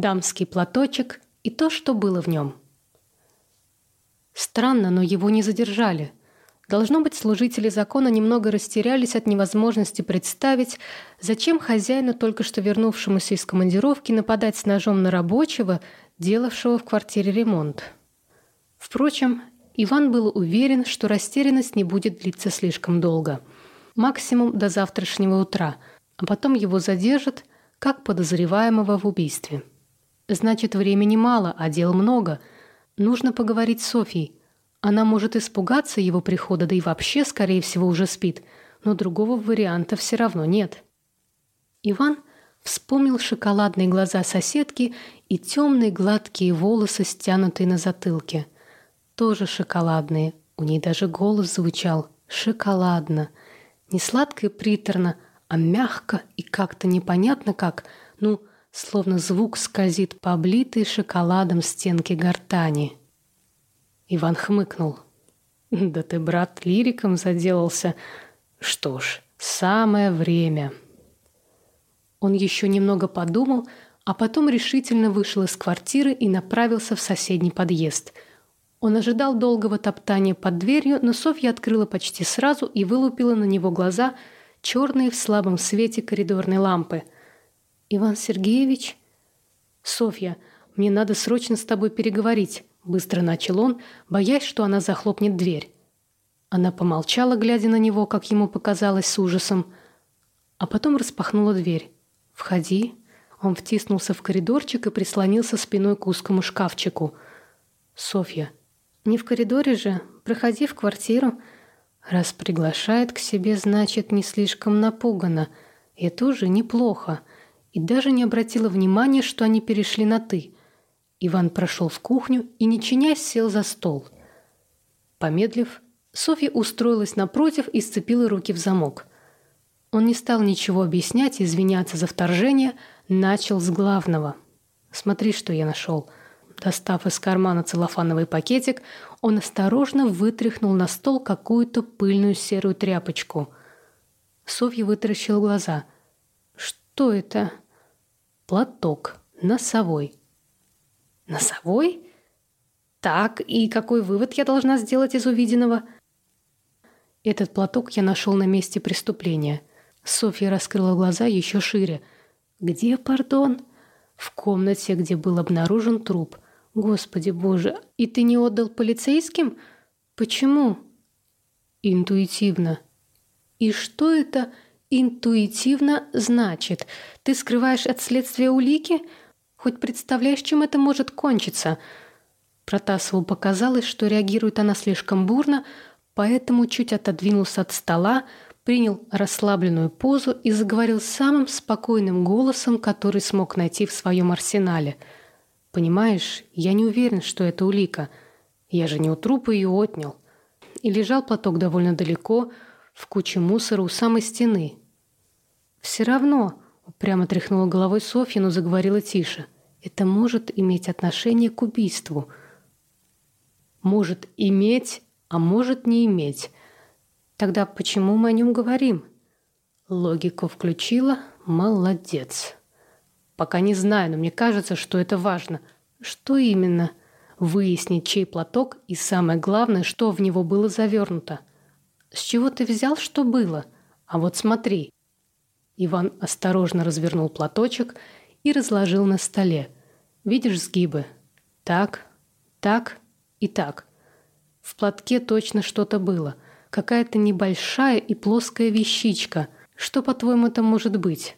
дамский платочек и то, что было в нем. Странно, но его не задержали. Должно быть, служители закона немного растерялись от невозможности представить, зачем хозяину, только что вернувшемуся из командировки, нападать с ножом на рабочего, делавшего в квартире ремонт. Впрочем, Иван был уверен, что растерянность не будет длиться слишком долго. Максимум до завтрашнего утра, а потом его задержат, как подозреваемого в убийстве. Значит, времени мало, а дел много. Нужно поговорить с Софьей. Она может испугаться его прихода, да и вообще, скорее всего, уже спит. Но другого варианта все равно нет. Иван вспомнил шоколадные глаза соседки и темные гладкие волосы, стянутые на затылке. Тоже шоколадные. У ней даже голос звучал «шоколадно». Не сладко и приторно, а мягко и как-то непонятно как, ну, словно звук скользит по облитой шоколадом стенке гортани. Иван хмыкнул. «Да ты, брат, лириком заделался. Что ж, самое время». Он еще немного подумал, а потом решительно вышел из квартиры и направился в соседний подъезд. Он ожидал долгого топтания под дверью, но Софья открыла почти сразу и вылупила на него глаза, черные в слабом свете коридорной лампы – «Иван Сергеевич?» «Софья, мне надо срочно с тобой переговорить», — быстро начал он, боясь, что она захлопнет дверь. Она помолчала, глядя на него, как ему показалось, с ужасом, а потом распахнула дверь. «Входи». Он втиснулся в коридорчик и прислонился спиной к узкому шкафчику. «Софья, не в коридоре же, проходи в квартиру». Раз приглашает к себе, значит, не слишком напугана. Это уже неплохо и даже не обратила внимания, что они перешли на «ты». Иван прошел в кухню и, не чинясь, сел за стол. Помедлив, Софья устроилась напротив и сцепила руки в замок. Он не стал ничего объяснять и извиняться за вторжение, начал с главного. «Смотри, что я нашел». Достав из кармана целлофановый пакетик, он осторожно вытряхнул на стол какую-то пыльную серую тряпочку. Софья вытаращила глаза. «Что это?» Платок. Носовой. Носовой? Так, и какой вывод я должна сделать из увиденного? Этот платок я нашел на месте преступления. Софья раскрыла глаза еще шире. Где, пардон? В комнате, где был обнаружен труп. Господи боже, и ты не отдал полицейским? Почему? Интуитивно. И что это интуитивно значит? Ты скрываешь от следствия улики? Хоть представляешь, чем это может кончиться?» Протасову показалось, что реагирует она слишком бурно, поэтому чуть отодвинулся от стола, принял расслабленную позу и заговорил самым спокойным голосом, который смог найти в своем арсенале. «Понимаешь, я не уверен, что это улика. Я же не у трупа ее отнял». И лежал платок довольно далеко, в куче мусора у самой стены. «Все равно», — упрямо тряхнула головой Софья, но заговорила тише, «это может иметь отношение к убийству». «Может иметь, а может не иметь. Тогда почему мы о нем говорим?» Логику включила. Молодец. Пока не знаю, но мне кажется, что это важно. Что именно? Выяснить, чей платок и самое главное, что в него было завернуто. С чего ты взял, что было? А вот смотри. Иван осторожно развернул платочек и разложил на столе. Видишь сгибы? Так, так и так. В платке точно что-то было. Какая-то небольшая и плоская вещичка. Что, по-твоему, это может быть?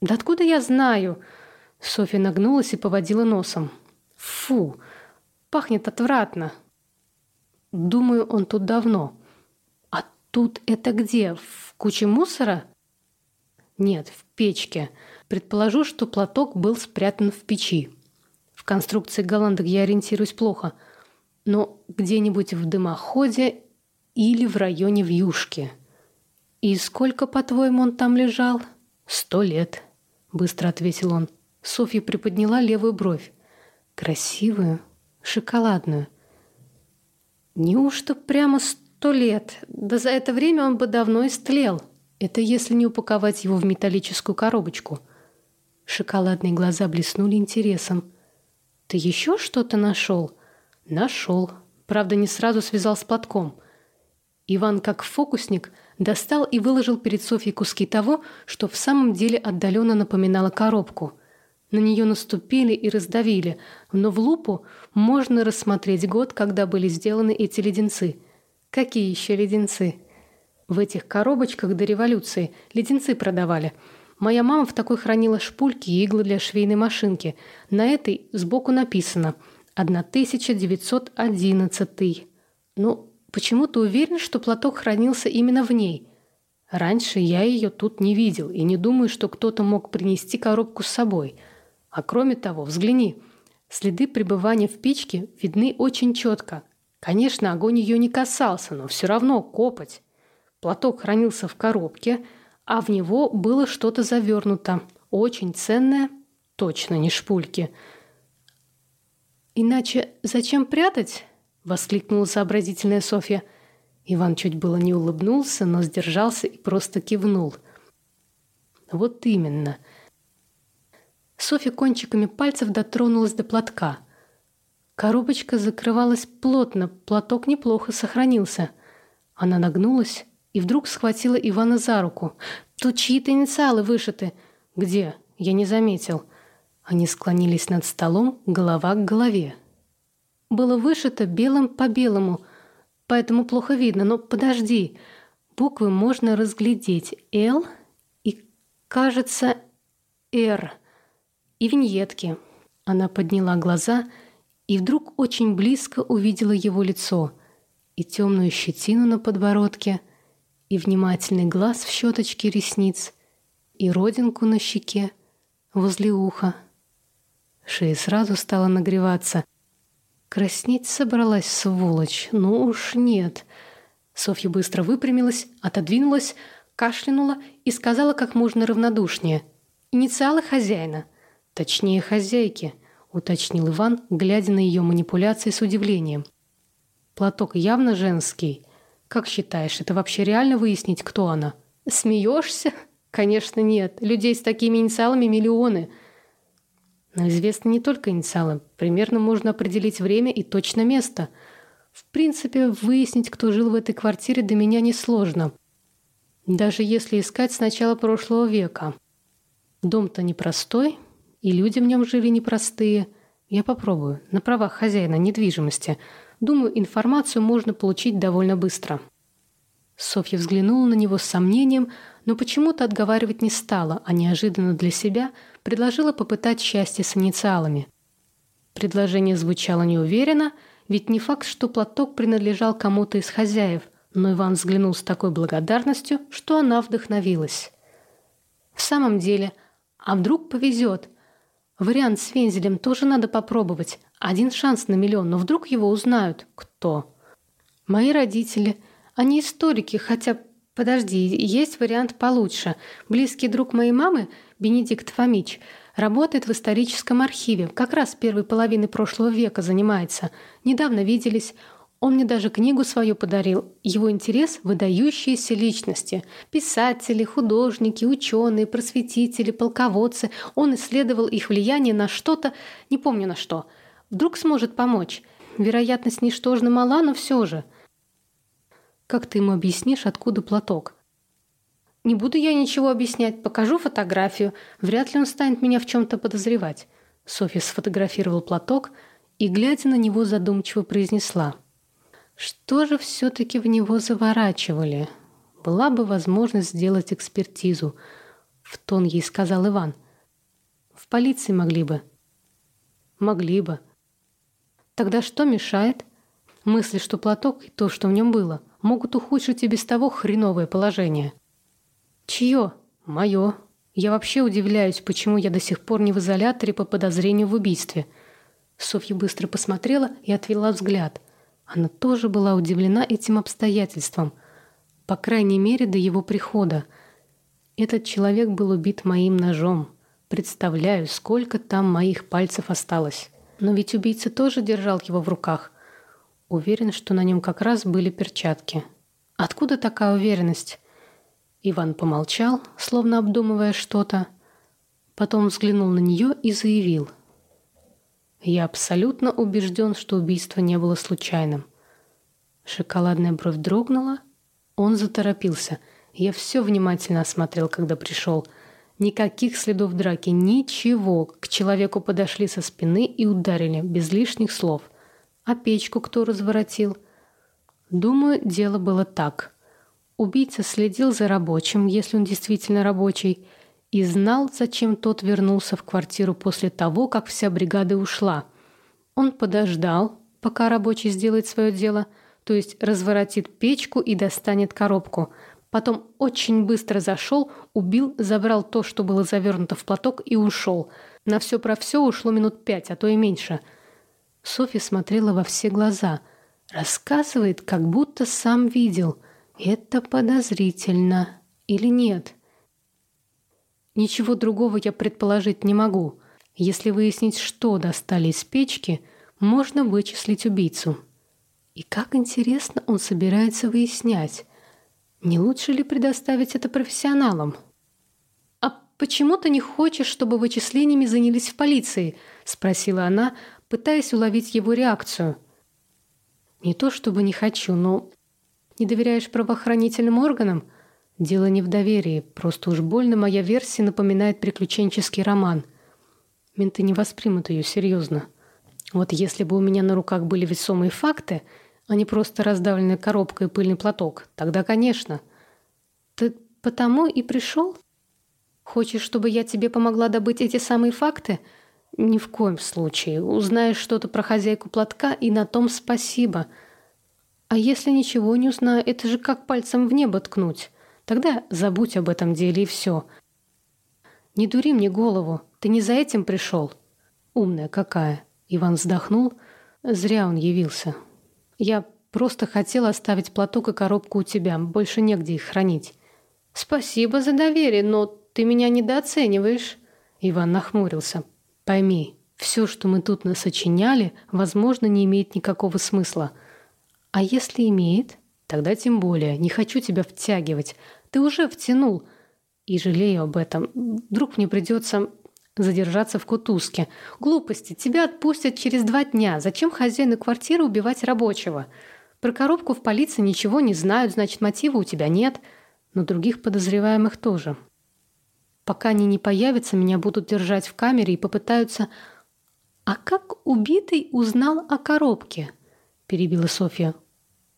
Да откуда я знаю? Софья нагнулась и поводила носом. Фу, пахнет отвратно. Думаю, он тут давно. А тут это где? В куче мусора? Нет, в печке. Предположу, что платок был спрятан в печи. В конструкции голландок я ориентируюсь плохо. Но где-нибудь в дымоходе или в районе вьюшки. И сколько, по-твоему, он там лежал? Сто лет, быстро ответил он. Софья приподняла левую бровь. Красивую, шоколадную. Неужто прямо сто лет? Да за это время он бы давно истлел. Это если не упаковать его в металлическую коробочку. Шоколадные глаза блеснули интересом. «Ты еще что-то нашел?» «Нашел. Правда, не сразу связал с платком». Иван, как фокусник, достал и выложил перед Софьей куски того, что в самом деле отдаленно напоминало коробку. На нее наступили и раздавили, но в лупу можно рассмотреть год, когда были сделаны эти леденцы. Какие еще леденцы? В этих коробочках до революции леденцы продавали – Моя мама в такой хранила шпульки и иглы для швейной машинки. На этой сбоку написано 1911. Ну, почему ты уверен, что платок хранился именно в ней? Раньше я ее тут не видел и не думаю, что кто-то мог принести коробку с собой. А кроме того, взгляни. Следы пребывания в печке видны очень четко. Конечно, огонь ее не касался, но все равно копоть. Платок хранился в коробке – а в него было что-то завернуто, очень ценное, точно не шпульки. «Иначе зачем прятать?» — воскликнула сообразительная Софья. Иван чуть было не улыбнулся, но сдержался и просто кивнул. «Вот именно». Софья кончиками пальцев дотронулась до платка. Коробочка закрывалась плотно, платок неплохо сохранился. Она нагнулась, и вдруг схватила Ивана за руку. «Тут чьи-то инициалы вышиты». «Где?» Я не заметил. Они склонились над столом, голова к голове. Было вышито белым по белому, поэтому плохо видно, но подожди. Буквы можно разглядеть. «Л» и, кажется, «Р». И виньетки. Она подняла глаза и вдруг очень близко увидела его лицо и темную щетину на подбородке – и внимательный глаз в щеточке ресниц, и родинку на щеке возле уха. Шея сразу стала нагреваться. Краснеть собралась, сволочь. Ну уж нет. Софья быстро выпрямилась, отодвинулась, кашлянула и сказала как можно равнодушнее. «Инициалы хозяина». «Точнее, хозяйки», — уточнил Иван, глядя на ее манипуляции с удивлением. «Платок явно женский. Как считаешь, это вообще реально выяснить, кто она? Смеешься? Конечно, нет. Людей с такими инициалами миллионы. Но известны не только инициалы. Примерно можно определить время и точно место. В принципе, выяснить, кто жил в этой квартире, до меня несложно. Даже если искать с начала прошлого века. Дом-то непростой, и люди в нем жили непростые. Я попробую. На правах хозяина недвижимости – Думаю, информацию можно получить довольно быстро». Софья взглянула на него с сомнением, но почему-то отговаривать не стала, а неожиданно для себя предложила попытать счастье с инициалами. Предложение звучало неуверенно, ведь не факт, что платок принадлежал кому-то из хозяев, но Иван взглянул с такой благодарностью, что она вдохновилась. «В самом деле, а вдруг повезет? Вариант с вензелем тоже надо попробовать, один шанс на миллион, но вдруг его узнают. Кто? Мои родители. Они историки, хотя... Подожди, есть вариант получше. Близкий друг моей мамы, Бенедикт Фомич, работает в историческом архиве. Как раз первой половины прошлого века занимается. Недавно виделись. Он мне даже книгу свою подарил. Его интерес – выдающиеся личности. Писатели, художники, ученые, просветители, полководцы. Он исследовал их влияние на что-то, не помню на что – Вдруг сможет помочь. Вероятность ничтожно мала, но все же. Как ты ему объяснишь, откуда платок? Не буду я ничего объяснять, покажу фотографию. Вряд ли он станет меня в чем-то подозревать. Софья сфотографировала платок и, глядя на него, задумчиво произнесла. Что же все-таки в него заворачивали? Была бы возможность сделать экспертизу. В тон ей сказал Иван. В полиции могли бы. Могли бы. Тогда что мешает? Мысли, что платок и то, что в нем было, могут ухудшить и без того хреновое положение. Чье? Мое. Я вообще удивляюсь, почему я до сих пор не в изоляторе по подозрению в убийстве. Софья быстро посмотрела и отвела взгляд. Она тоже была удивлена этим обстоятельством. По крайней мере, до его прихода. Этот человек был убит моим ножом. Представляю, сколько там моих пальцев осталось. Но ведь убийца тоже держал его в руках. Уверен, что на нем как раз были перчатки. Откуда такая уверенность? Иван помолчал, словно обдумывая что-то. Потом взглянул на нее и заявил. «Я абсолютно убежден, что убийство не было случайным». Шоколадная бровь дрогнула. Он заторопился. Я все внимательно осмотрел, когда пришел. Никаких следов драки, ничего. К человеку подошли со спины и ударили, без лишних слов. А печку кто разворотил? Думаю, дело было так. Убийца следил за рабочим, если он действительно рабочий, и знал, зачем тот вернулся в квартиру после того, как вся бригада ушла. Он подождал, пока рабочий сделает свое дело, то есть разворотит печку и достанет коробку – Потом очень быстро зашел, убил, забрал то, что было завернуто в платок, и ушел. На все про все ушло минут пять, а то и меньше. Софья смотрела во все глаза. Рассказывает, как будто сам видел. Это подозрительно. Или нет? Ничего другого я предположить не могу. Если выяснить, что достали из печки, можно вычислить убийцу. И как интересно он собирается выяснять. Не лучше ли предоставить это профессионалам? «А почему ты не хочешь, чтобы вычислениями занялись в полиции?» — спросила она, пытаясь уловить его реакцию. «Не то чтобы не хочу, но не доверяешь правоохранительным органам?» Дело не в доверии, просто уж больно моя версия напоминает приключенческий роман. Менты не воспримут ее серьезно. Вот если бы у меня на руках были весомые факты — а не просто раздавленная коробка и пыльный платок, тогда, конечно. Ты потому и пришел? Хочешь, чтобы я тебе помогла добыть эти самые факты? Ни в коем случае. Узнаешь что-то про хозяйку платка, и на том спасибо. А если ничего не узнаю, это же как пальцем в небо ткнуть. Тогда забудь об этом деле и все. Не дури мне голову. Ты не за этим пришел. Умная какая. Иван вздохнул. Зря он явился. Я просто хотела оставить платок и коробку у тебя. Больше негде их хранить. Спасибо за доверие, но ты меня недооцениваешь. Иван нахмурился. Пойми, все, что мы тут насочиняли, возможно, не имеет никакого смысла. А если имеет, тогда тем более. Не хочу тебя втягивать. Ты уже втянул. И жалею об этом. Вдруг мне придется задержаться в Кутузке. Глупости. Тебя отпустят через два дня. Зачем хозяину квартиры убивать рабочего? Про коробку в полиции ничего не знают, значит, мотива у тебя нет. Но других подозреваемых тоже. Пока они не появятся, меня будут держать в камере и попытаются... «А как убитый узнал о коробке?» – перебила Софья.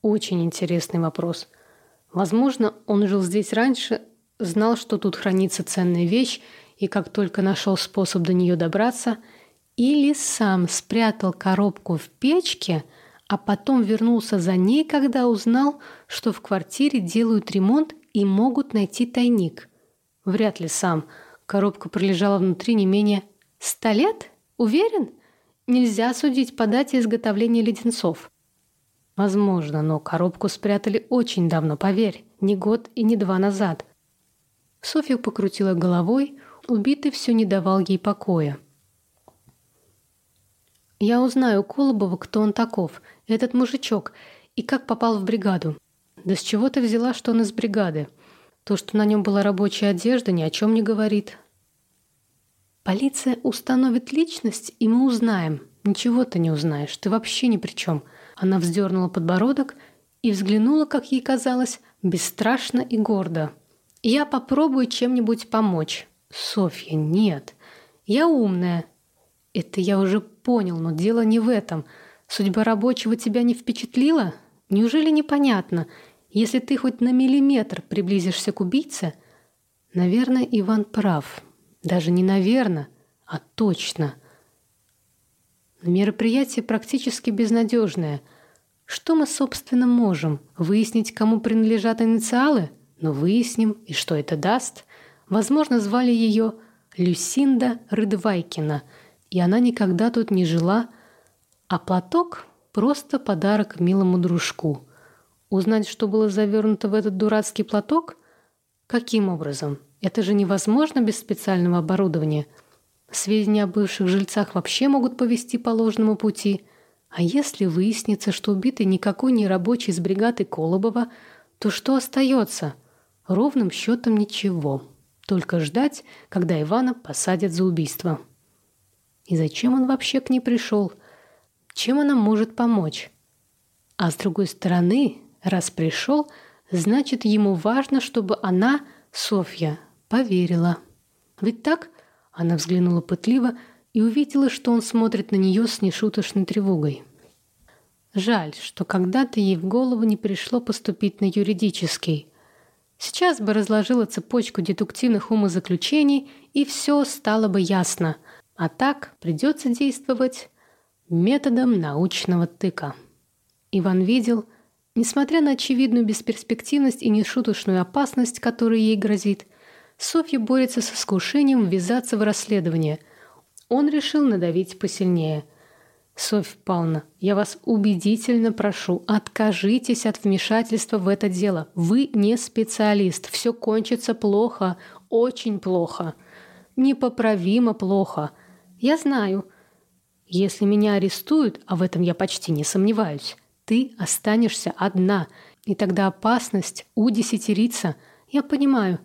«Очень интересный вопрос. Возможно, он жил здесь раньше, знал, что тут хранится ценная вещь, и как только нашел способ до нее добраться, или сам спрятал коробку в печке, а потом вернулся за ней, когда узнал, что в квартире делают ремонт и могут найти тайник. Вряд ли сам. Коробка пролежала внутри не менее ста лет? Уверен? Нельзя судить по дате изготовления леденцов. Возможно, но коробку спрятали очень давно, поверь, не год и не два назад. Софья покрутила головой, Убитый все не давал ей покоя. «Я узнаю Колобова, кто он таков, этот мужичок, и как попал в бригаду. Да с чего ты взяла, что он из бригады? То, что на нем была рабочая одежда, ни о чем не говорит». «Полиция установит личность, и мы узнаем. Ничего ты не узнаешь, ты вообще ни при чем». Она вздернула подбородок и взглянула, как ей казалось, бесстрашно и гордо. «Я попробую чем-нибудь помочь». «Софья, нет. Я умная». «Это я уже понял, но дело не в этом. Судьба рабочего тебя не впечатлила? Неужели непонятно? Если ты хоть на миллиметр приблизишься к убийце...» Наверное, Иван прав. Даже не наверное, а точно. Мероприятие практически безнадежное. Что мы, собственно, можем? Выяснить, кому принадлежат инициалы? Но ну, выясним, и что это даст? Возможно, звали ее Люсинда Рыдвайкина, и она никогда тут не жила, а платок — просто подарок милому дружку. Узнать, что было завернуто в этот дурацкий платок? Каким образом? Это же невозможно без специального оборудования. Сведения о бывших жильцах вообще могут повести по ложному пути. А если выяснится, что убитый никакой не рабочий из бригады Колобова, то что остается? Ровным счетом ничего. Только ждать, когда Ивана посадят за убийство. И зачем он вообще к ней пришел? Чем она может помочь? А с другой стороны, раз пришел, значит, ему важно, чтобы она, Софья, поверила. Ведь так? Она взглянула пытливо и увидела, что он смотрит на нее с нешуточной тревогой. Жаль, что когда-то ей в голову не пришло поступить на юридический. Сейчас бы разложила цепочку дедуктивных умозаключений, и все стало бы ясно. А так придется действовать методом научного тыка. Иван видел, несмотря на очевидную бесперспективность и нешуточную опасность, которая ей грозит, Софья борется с искушением ввязаться в расследование. Он решил надавить посильнее – Софья Павловна, я вас убедительно прошу, откажитесь от вмешательства в это дело. Вы не специалист. Все кончится плохо, очень плохо. Непоправимо плохо. Я знаю. Если меня арестуют, а в этом я почти не сомневаюсь, ты останешься одна, и тогда опасность удесятерится. Я понимаю.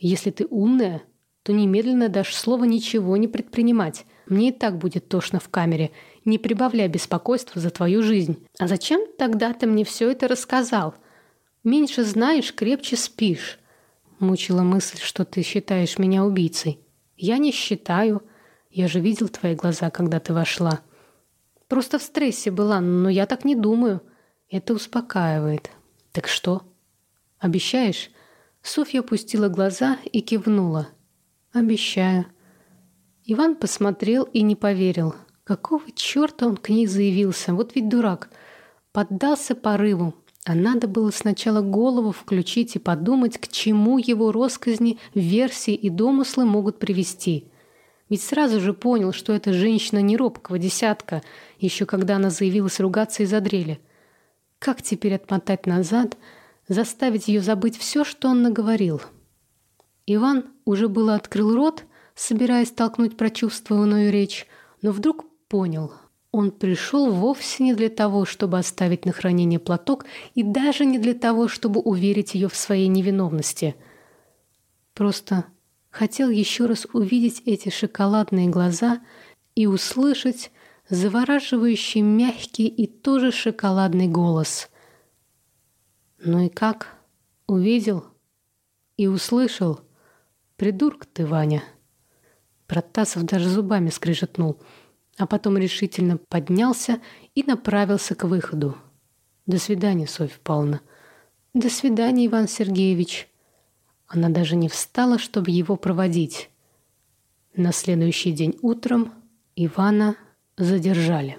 Если ты умная, то немедленно дашь слово ничего не предпринимать. Мне и так будет тошно в камере, не прибавляй беспокойства за твою жизнь. А зачем тогда ты мне все это рассказал? Меньше знаешь, крепче спишь. Мучила мысль, что ты считаешь меня убийцей. Я не считаю. Я же видел твои глаза, когда ты вошла. Просто в стрессе была, но я так не думаю. Это успокаивает. Так что? Обещаешь? Софья опустила глаза и кивнула. Обещаю. Иван посмотрел и не поверил. Какого черта он к ней заявился? Вот ведь дурак. Поддался порыву. А надо было сначала голову включить и подумать, к чему его росказни, версии и домыслы могут привести. Ведь сразу же понял, что эта женщина не робкого десятка, еще когда она заявилась ругаться из-за дрели. Как теперь отмотать назад, заставить ее забыть все, что он наговорил? Иван уже было открыл рот, собираясь толкнуть прочувствованную речь, но вдруг понял. Он пришел вовсе не для того, чтобы оставить на хранение платок, и даже не для того, чтобы уверить ее в своей невиновности. Просто хотел еще раз увидеть эти шоколадные глаза и услышать завораживающий мягкий и тоже шоколадный голос. Ну и как? Увидел и услышал. Придурок ты, Ваня. Протасов даже зубами скрежетнул — а потом решительно поднялся и направился к выходу. «До свидания, Софья Павловна». «До свидания, Иван Сергеевич». Она даже не встала, чтобы его проводить. На следующий день утром Ивана задержали.